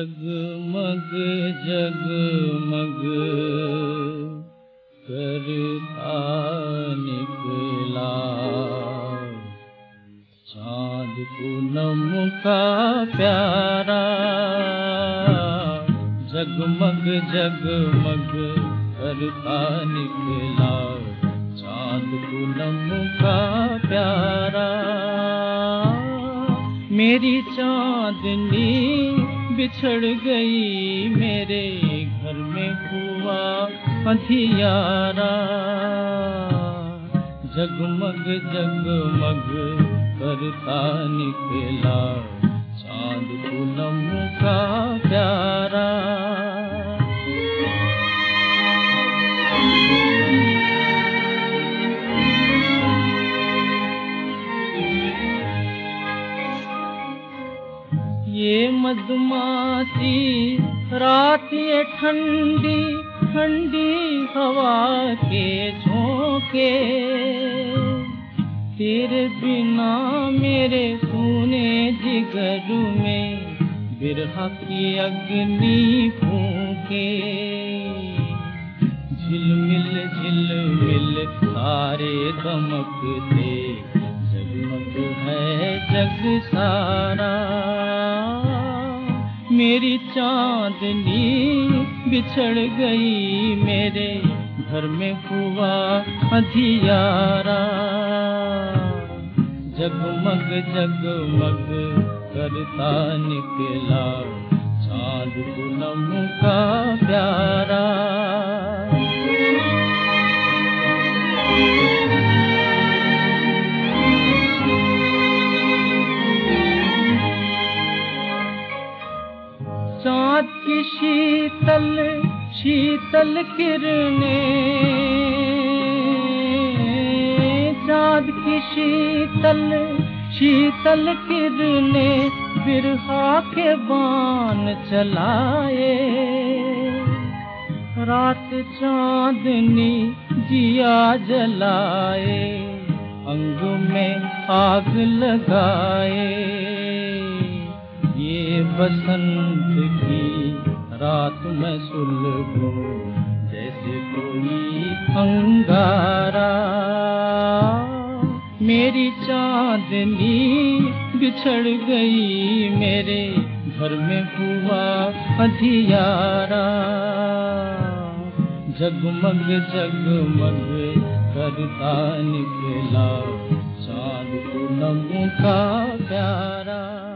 जगमग जगमग करता निकला चांद पूनम का प्यारा जगमग जगमग कर पूनम का प्यारा मेरी चांदनी बिछड़ गई मेरे घर में हुआ अधियारा जगमग जगमग करता निकला चाँद पूनम का ये मधुमाती रात ये ठंडी ठंडी हवा के झोंके। तेरे बिना मेरे सुने जिगर में बिरहा की अग्नि फूके। झिलमिल झिलमिल तारे दमकते जगमग है जग सारा। मेरी चांदनी बिछड़ गई मेरे घर में हुआ अधियारा। जगमग जगमग करता निकला चाँद पूनम का प्यारा। की शीतल शीतल किरने चाँद की शीतल शीतल किरने बिरहा के बान चलाए। रात चांदनी जिया जलाए, अंग में आग लगाए। ये बसंत की रात में सुलगो जैसे कोई अंगारा। मेरी चांदनी बिछड़ गई, मेरे घर में हुआ अधियारा जगमग जगमग करता निकला, चाँद पूनम का प्यारा।